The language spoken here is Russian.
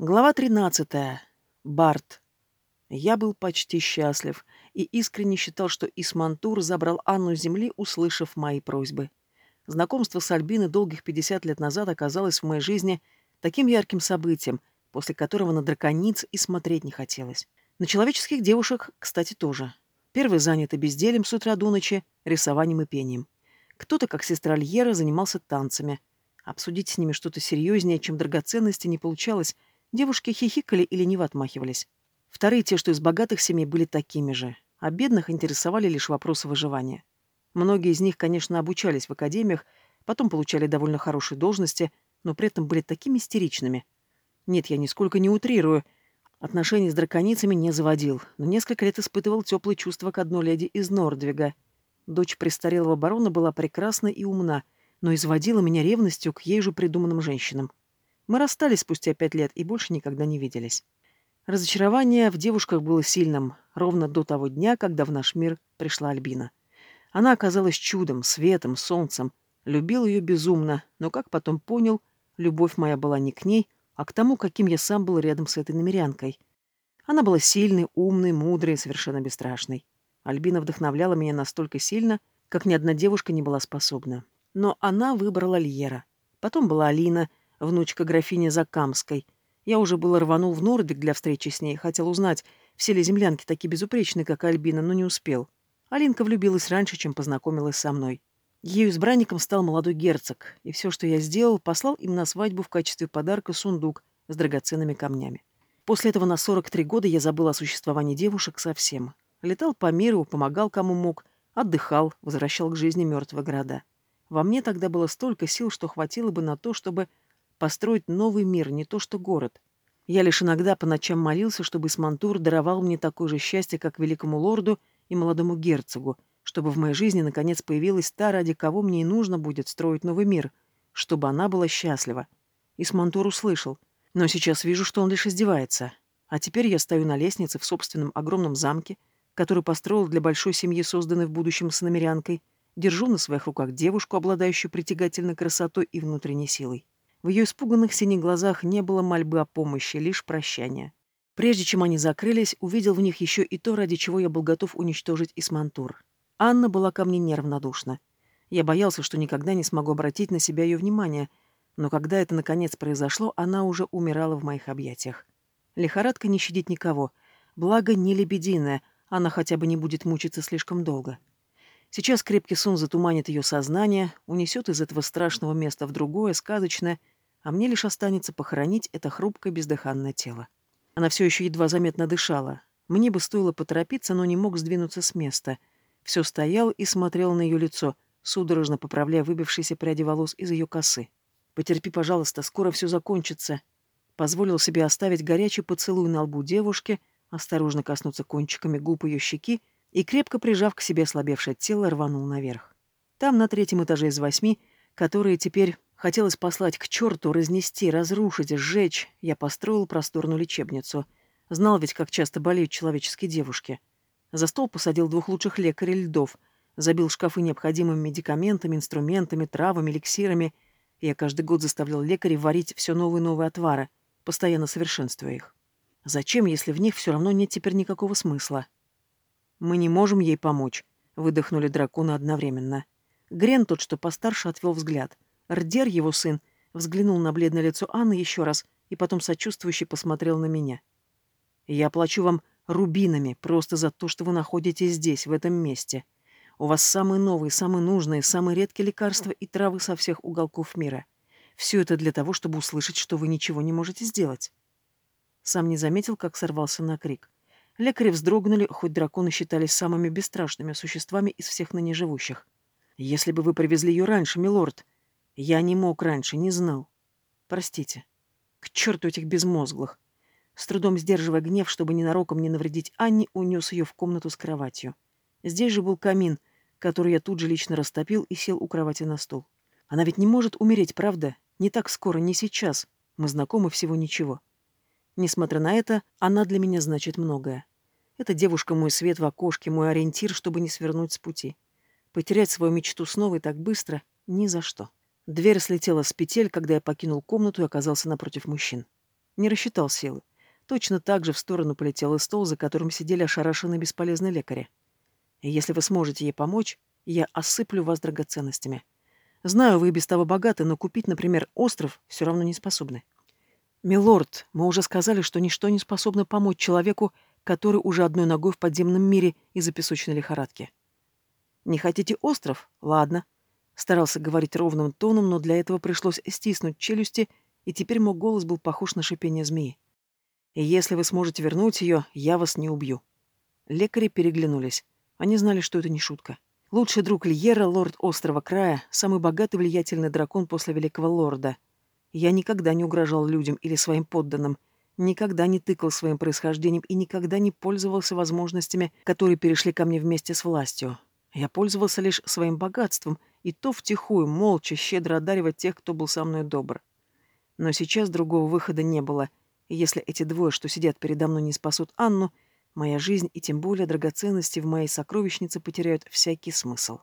Глава 13. Барт. Я был почти счастлив и искренне считал, что Исмантур забрал Анну с земли, услышав мои просьбы. Знакомство с Альбиной долгих 50 лет назад оказалось в моей жизни таким ярким событием, после которого на дракониц и смотреть не хотелось. На человеческих девушек, кстати, тоже. Первый заняты бездельем с утра до ночи, рисованием и пением. Кто-то, как сестра Альера, занимался танцами. Обсудить с ними что-то серьезнее, чем драгоценности, не получалось — Девушки хихикали и лениво отмахивались. Вторые, те, что из богатых семей, были такими же, а бедных интересовали лишь вопросы выживания. Многие из них, конечно, обучались в академиях, потом получали довольно хорошие должности, но при этом были такими истеричными. Нет, я нисколько не утрирую. Отношения с драконицами не заводил, но несколько лет испытывал теплые чувства к одной леди из Нордвига. Дочь престарелого барона была прекрасна и умна, но изводила меня ревностью к ей же придуманным женщинам. Мы расстались спустя пять лет и больше никогда не виделись. Разочарование в девушках было сильным, ровно до того дня, когда в наш мир пришла Альбина. Она оказалась чудом, светом, солнцем. Любил ее безумно, но, как потом понял, любовь моя была не к ней, а к тому, каким я сам был рядом с этой намерянкой. Она была сильной, умной, мудрой, совершенно бесстрашной. Альбина вдохновляла меня настолько сильно, как ни одна девушка не была способна. Но она выбрала Льера. Потом была Алина — внучка графини Закамской. Я уже было рванул в Нордик для встречи с ней, хотел узнать, все ли землянки такие безупречные, как Альбина, но не успел. Алинка влюбилась раньше, чем познакомилась со мной. Ее избранником стал молодой герцог, и все, что я сделал, послал им на свадьбу в качестве подарка сундук с драгоценными камнями. После этого на 43 года я забыл о существовании девушек совсем. Летал по миру, помогал кому мог, отдыхал, возвращал к жизни мертвые города. Во мне тогда было столько сил, что хватило бы на то, чтобы построить новый мир, не то что город. Я лишь иногда по ночам молился, чтобы Исмантур даровал мне такое же счастье, как великому лорду и молодому герцогу, чтобы в моей жизни наконец появилась та, ради кого мне и нужно будет строить новый мир, чтобы она была счастлива. Исмантур услышал, но сейчас вижу, что он лишь издевается. А теперь я стою на лестнице в собственном огромном замке, который построил для большой семьи, созданной в будущем с намерянкой, держу на своих руках девушку, обладающую притягательной красотой и внутренней силой. В ее испуганных синих глазах не было мольбы о помощи, лишь прощания. Прежде чем они закрылись, увидел в них еще и то, ради чего я был готов уничтожить Исмантур. Анна была ко мне неравнодушна. Я боялся, что никогда не смогу обратить на себя ее внимание, но когда это наконец произошло, она уже умирала в моих объятиях. Лихорадка не щадит никого. Благо, не лебединая, она хотя бы не будет мучиться слишком долго. Сейчас крепкий сон затуманит ее сознание, унесет из этого страшного места в другое, сказочное — а мне лишь останется похоронить это хрупкое бездыханное тело. Она все еще едва заметно дышала. Мне бы стоило поторопиться, но не мог сдвинуться с места. Все стоял и смотрел на ее лицо, судорожно поправляя выбившиеся пряди волос из ее косы. «Потерпи, пожалуйста, скоро все закончится». Позволил себе оставить горячий поцелуй на лбу девушки, осторожно коснуться кончиками губ ее щеки и, крепко прижав к себе ослабевшее тело, рванул наверх. Там, на третьем этаже из восьми, которые теперь Хотелось послать к черту, разнести, разрушить, сжечь. Я построил просторную лечебницу. Знал ведь, как часто болеют человеческие девушки. За стол посадил двух лучших лекарей льдов. Забил шкафы необходимыми медикаментами, инструментами, травами, эликсирами. Я каждый год заставлял лекарей варить все новые и новые отвары, постоянно совершенствуя их. Зачем, если в них все равно нет теперь никакого смысла? Мы не можем ей помочь, выдохнули драконы одновременно. Грен тот, что постарше, отвел взгляд — Рдер, его сын, взглянул на бледное лицо Анны еще раз и потом сочувствующе посмотрел на меня. «Я плачу вам рубинами просто за то, что вы находитесь здесь, в этом месте. У вас самые новые, самые нужные, самые редкие лекарства и травы со всех уголков мира. Все это для того, чтобы услышать, что вы ничего не можете сделать». Сам не заметил, как сорвался на крик. Лекари вздрогнули, хоть драконы считались самыми бесстрашными существами из всех ныне живущих. «Если бы вы привезли ее раньше, милорд», я не мог раньше, не знал. Простите. К черту этих безмозглых. С трудом сдерживая гнев, чтобы ненароком не навредить Анне, унес ее в комнату с кроватью. Здесь же был камин, который я тут же лично растопил и сел у кровати на стол. Она ведь не может умереть, правда? Не так скоро, не сейчас. Мы знакомы всего ничего. Несмотря на это, она для меня значит многое. Эта девушка мой свет в окошке, мой ориентир, чтобы не свернуть с пути. Потерять свою мечту снова и так быстро — ни за что. Дверь слетела с петель, когда я покинул комнату и оказался напротив мужчин. Не рассчитал силы. Точно так же в сторону полетел и стол, за которым сидели ошарашенные бесполезные лекари. Если вы сможете ей помочь, я осыплю вас драгоценностями. Знаю, вы и без того богаты, но купить, например, остров все равно не способны. Милорд, мы уже сказали, что ничто не способно помочь человеку, который уже одной ногой в подземном мире из-за песочной лихорадки. Не хотите остров? Ладно. Старался говорить ровным тоном, но для этого пришлось стиснуть челюсти, и теперь мой голос был похож на шипение змеи. Если вы сможете вернуть ее, я вас не убью. Лекари переглянулись. Они знали, что это не шутка. Лучший друг Льера, лорд Острова Края, самый богатый влиятельный дракон после Великого Лорда. Я никогда не угрожал людям или своим подданным, никогда не тыкал своим происхождением и никогда не пользовался возможностями, которые перешли ко мне вместе с властью. Я пользовался лишь своим богатством, и то втихую, молча, щедро одаривать тех, кто был со мной добр. Но сейчас другого выхода не было, и если эти двое, что сидят передо мной, не спасут Анну, Моя жизнь и тем более драгоценности в моей сокровищнице потеряют всякий смысл.